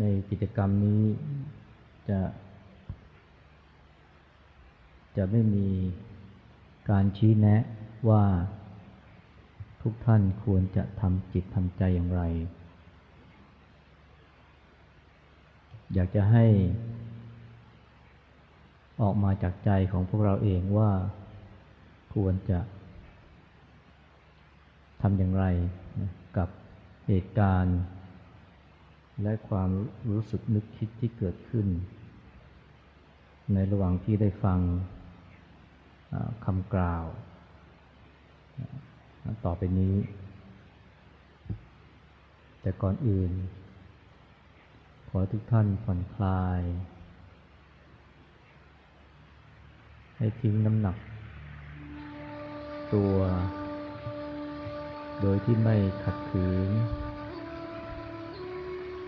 ในกิจกรรมนี้จะ จะไม่มีการชี้แนะว่าทุกท่านควรจะทำจิตทำใจอย่างไร อยากจะให้ออกมาจากใจของพวกเราเองว่าควรจะทำอย่างไรกับเหตุการณ์ และความรู้สึกนึกคิดที่เกิดขึ้น ในระหว่างที่ได้ฟังคำกล่าว ต่อไปนี้ แต่ก่อนอื่น ขอทุกท่านผ่อนคลาย ให้ทิ้งน้ำหนัก ตัว โดยที่ไม่ขัดขืน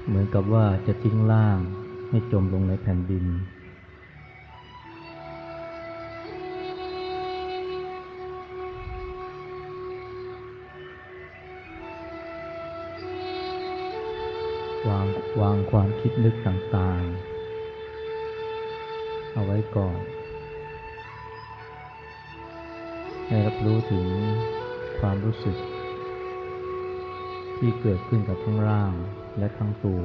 เหมือนกับว่าจะทิ้งล่างให้จมลงในแผ่นดิน วางวางความคิดนึกต่างๆ เอาไว้ก่อนให้รับรู้ถึงความรู้สึก ที่เกิดขึ้นกับทั้งร่าง และทั้งตัว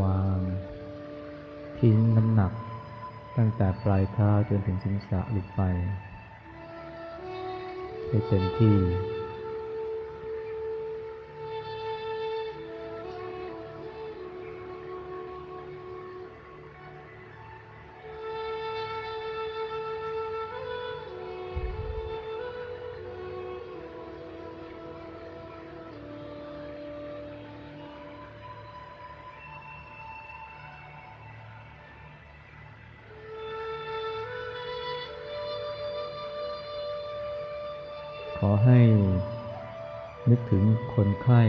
วาง ทิ้งน้ำหนัก ตั้งแต่ปลายเท้าจนถึงศีรษะลงไปให้เต็มที่ ขอให้นึกถึงคนไข้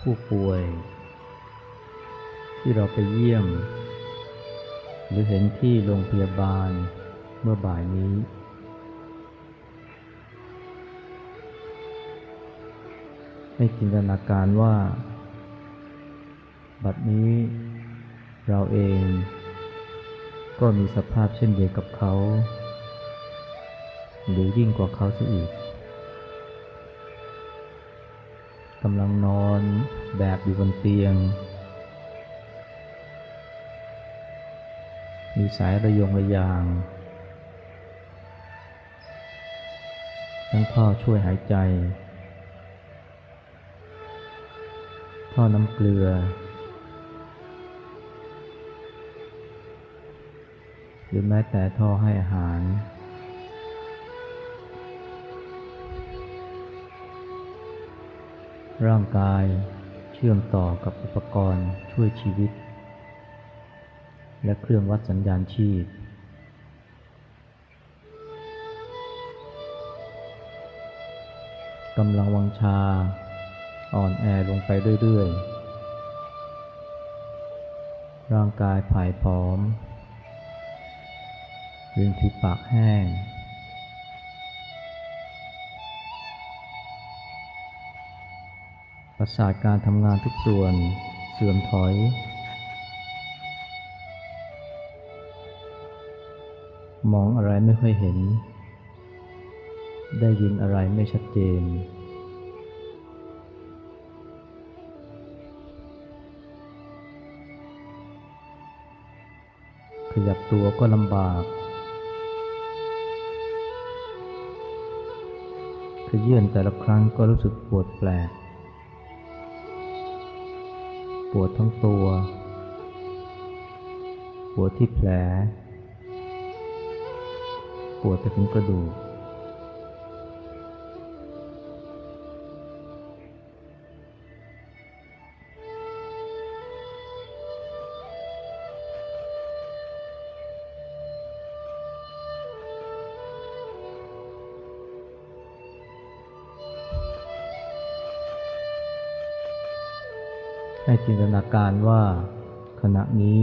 ผู้ป่วย ที่เราไปเยี่ยม หรือเห็นที่โรงพยาบาลเมื่อบ่ายนี้ ให้จินตนาการว่า บัดนี้เราเองก็มีสภาพเช่นเดียวกับเขา หรือยิ่งกว่าเขาเสียอีกกำลังนอนแบบอยู่บนเตียง มีสายระยงระยาง ทั้งท่อช่วยหายใจ ท่อน้ำเกลือ หรือแม้แต่ท่อให้อาหาร ร่างกายเชื่อมต่อกับอุปกรณ์ช่วยชีวิต และเครื่องวัดสัญญาณชีพ กำลังวังชา อ่อนแอลงไปเรื่อยๆ ร่างกายผายผอมริมฝีปากแห้ง ประสาทการทำงานทุกส่วนเสื่อมถอย มองอะไรไม่ค่อยเห็น ได้ยินอะไรไม่ชัดเจน ขยับตัวก็ลำบากขยื่นแต่ละครั้งก็รู้สึกปวดแปลก วดทั้งตัว ปวดที่แผล ปวดไปถึงกระดูก จินตนาการว่าขณะนี้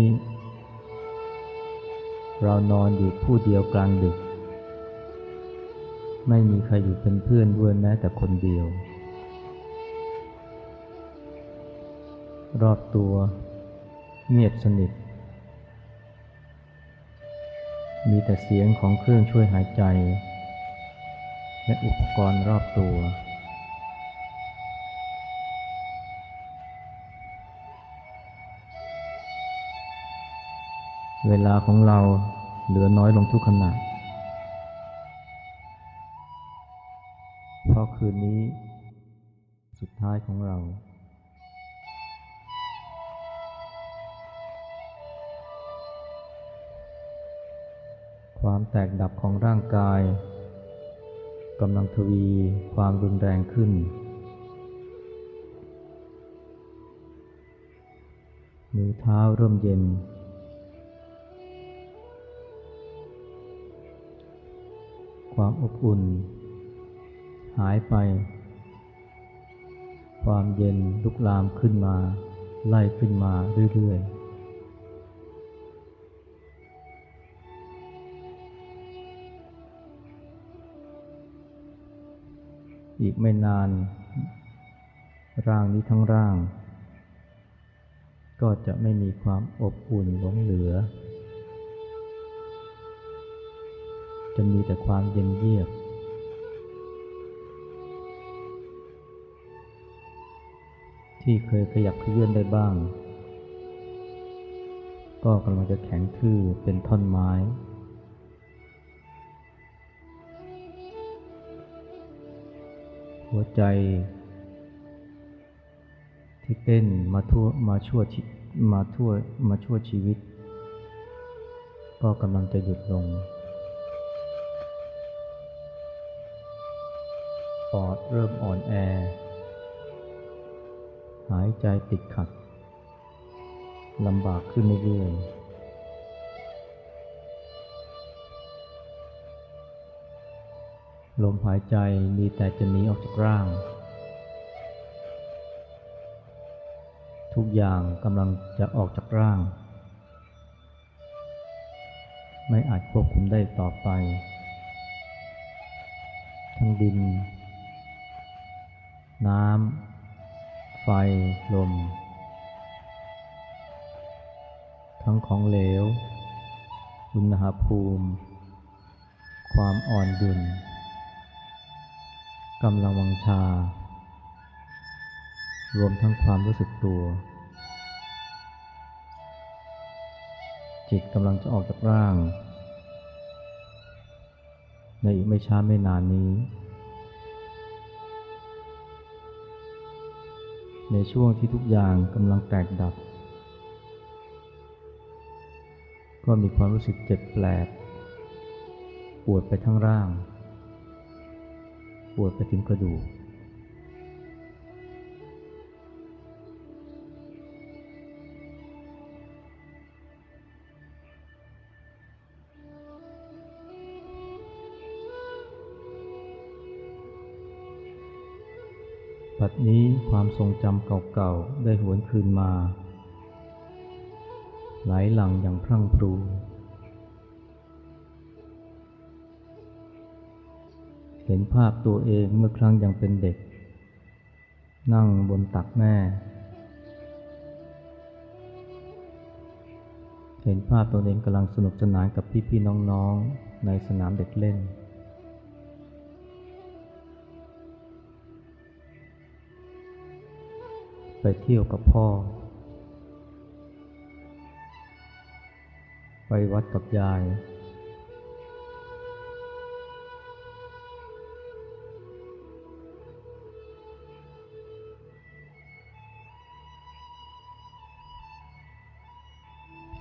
เรานอนอยู่ผู้เดียวกลางดึก ไม่มีใครอยู่เป็นเพื่อนด้วยแม้แต่คนเดียว รอบตัวเงียบสนิท มีแต่เสียงของเครื่องช่วยหายใจ และอุปกรณ์รอบตัว เวลาของเราเหลือน้อยลงทุกขณะ เพราะคืนนี้สุดท้ายของเราความแตกดับของร่างกายกำลังทวีความรุนแรงขึ้น มือเท้าเริ่มเย็น ความอบอุ่น หายไป ความเย็นลุกลามขึ้นมา ไล่ขึ้นมาเรื่อยๆอีกไม่นาน ร่างนี้ทั้งร่าง ก็จะไม่มีความอบอุ่นหลงเหลือ จะมีแต่ความเย็นเยียบ ที่เคยขยับขยื่นได้บ้าง ก็กำลังจะแข็งทื่อเป็นท่อนไม้ หัวใจ ที่เต้นมาทั่วมาชั่วมาทั่วมาชั่วชีวิต ก็กำลังจะหยุดลง ปอดเริ่มอ่อนแอ หายใจติดขัดลำบากขึ้นเรื่อยๆลมหายใจมีแต่จะหนีออกจากร่าง ทุกอย่างกำลังจะออกจากร่าง ไม่อาจควบคุมได้ต่อไป ทั้งดิน น้ำ ไฟ ลม ทั้งของเหลว อุณหภูมิ ความอ่อนดุลกำลังวังชา รวมทั้งความรู้สึกตัว จิตกำลังจะออกจากร่าง ในอีกไม่ช้าไม่นานนี้ ในช่วงที่ทุกอย่างกำลังแตกดับ ก็มีความรู้สึกเจ็บแปลก ปวดไปทั้งร่าง ปวดไปถึงกระดูก นี้ความทรงจำเก่าๆ ได้หวนคืนมา ไหลหลังอย่างพรั่งพรู เห็นภาพตัวเองเมื่อครั้งยังเป็นเด็ก นั่งบนตักแม่ เห็นภาพตัวเองกำลังสนุกสนานกับพี่ๆน้องๆ ในสนามเด็กเล่น ไปเที่ยวกับพ่อ ไปวัดกับยาย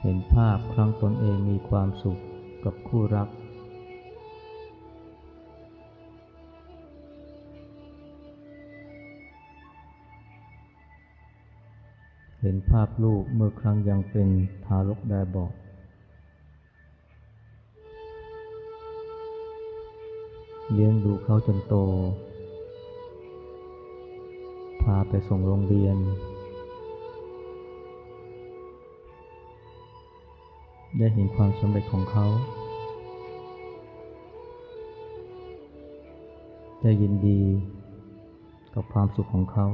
เห็นภาพครั้งตนเองมีความสุขกับคู่รัก เห็นภาพลูกเมื่อครั้งยังเป็นทารกแบบบอกเลี้ยงดูเขาจนโต พาไปส่งโรงเรียน ได้เห็นความสำเร็จของเขาจะยินดีกับความสุขของเขา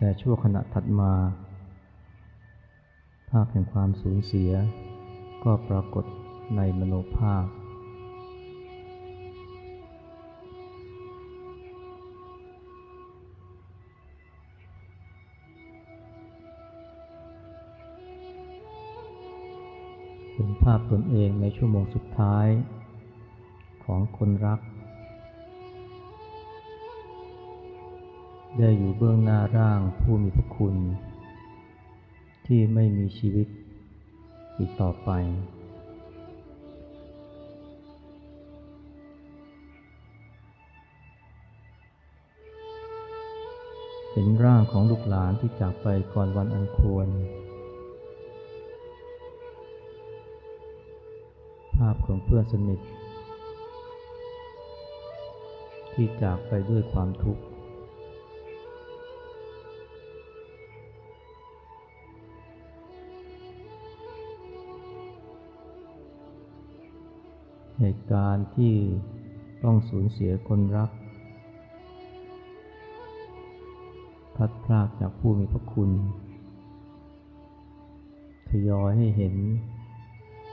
แต่ชั่วขณะถัดมา ภาพแห่งความสูญเสีย ก็ปรากฏในมโนภาพ เป็นภาพตนเองในชั่วโมงสุดท้ายของคนรัก ได้อยู่เบื้องหน้าร่างผู้มีพระคุณ ที่ไม่มีชีวิตอีกต่อไป เห็นร่างของลูกหลานที่จากไปก่อนวันอันควร ภาพของเพื่อนสนิทที่จากไปด้วยความทุกข์ เหตุการณ์ที่ต้องสูญเสียคนรัก พัดพรากจากผู้มีพระคุณทยอยให้เห็น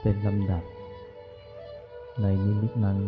เป็นลำดับในนิมิตนั้น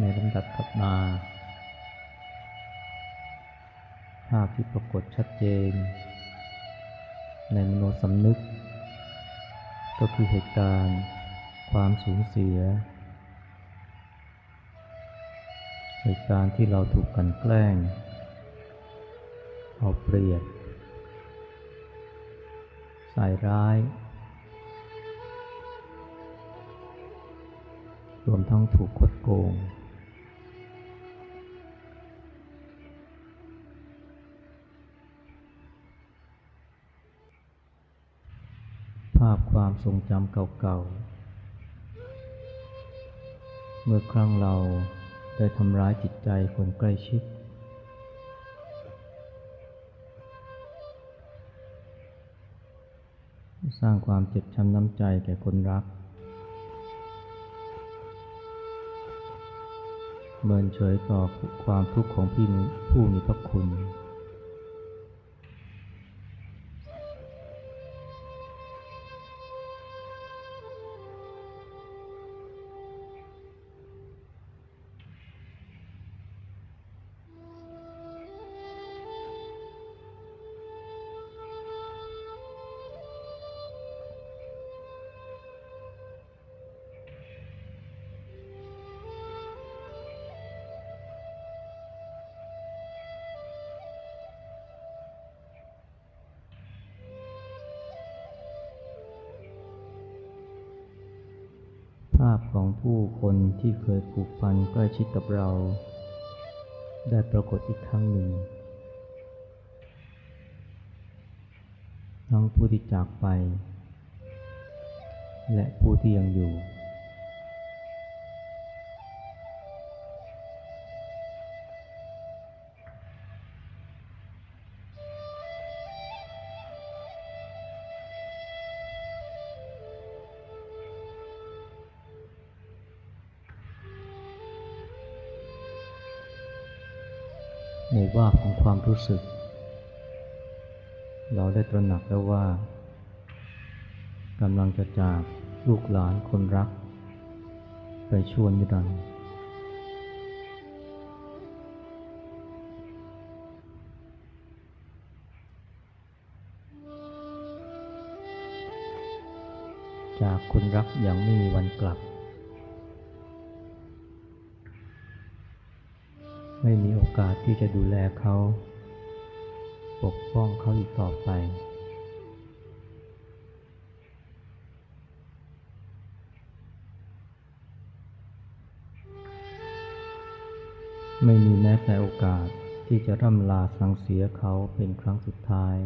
ในลำดับถัดมา ภาพที่ปรากฏชัดเจน ในมโนสำนึก ก็คือเหตุการณ์ความสูญเสีย เหตุการณ์ที่เราถูกกันแกล้ง เอาเปรียบ ใส่ร้ายรวมทั้งถูกคดโกง ภาพความทรงจำเก่าๆ เมื่อครั้งเราได้ทำร้ายจิตใจคนใกล้ชิด สร้างความเจ็บช้ำน้ำใจแก่คนรัก เมินเฉยต่อความทุกข์ของพี่ผู้มีพระคุณ พของผู้คนที่เคยผูกพันใกล้ชิดกับเรา ได้ปรากฏอีกครั้งหนึ่ง ทั้งผู้ที่จากไป และผู้ที่ยังอยู่ ในว่าของความรู้สึก เราได้ตระหนักแล้วว่ากำลังจะจากลูกหลานคนรัก ไปชวนนิรันดร์จากคนรักอย่างไม่มีวันกลับ ไม่มีโอกาสที่จะดูแลเขา ปกป้องเขาอีกต่อไปไม่มีแม้แต่โอกาสที่จะร่ำลาสังเสียเขาเป็นครั้งสุดท้าย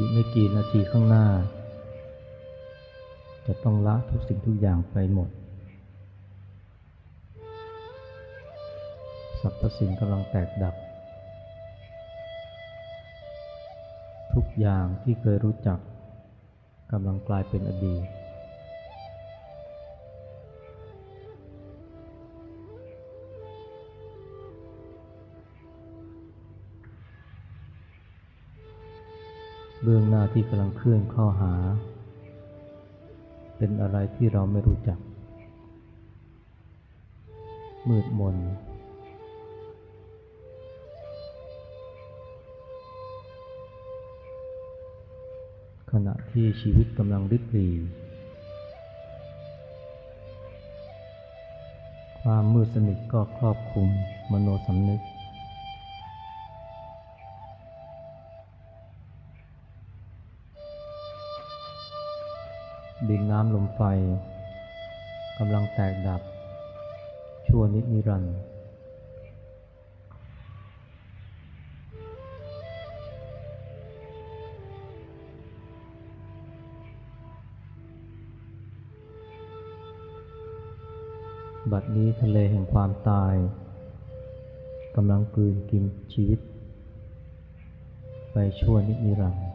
อีกไม่กี่นาทีข้างหน้า จะต้องละทุกสิ่งทุกอย่างไปหมดสรรพสิ่งกำลังแตกดับ ทุกอย่างที่เคยรู้จักกำลังกลายเป็นอดีต เบื้องหน้าที่กำลังเคลื่อนเข้าหา เป็นอะไรที่เราไม่รู้จัก มืดมน ขณะที่ชีวิตกำลังริบหรีความมืดสนิทก็ครอบคลุมมโนสำนึก ดินน้ำลมไฟกำลังแตกดับ ชั่วนินิรันดร์บัดนี้ทะเลแห่งความตายกำลังกลืนกินชีวิต ไปชั่วนนิรันดร์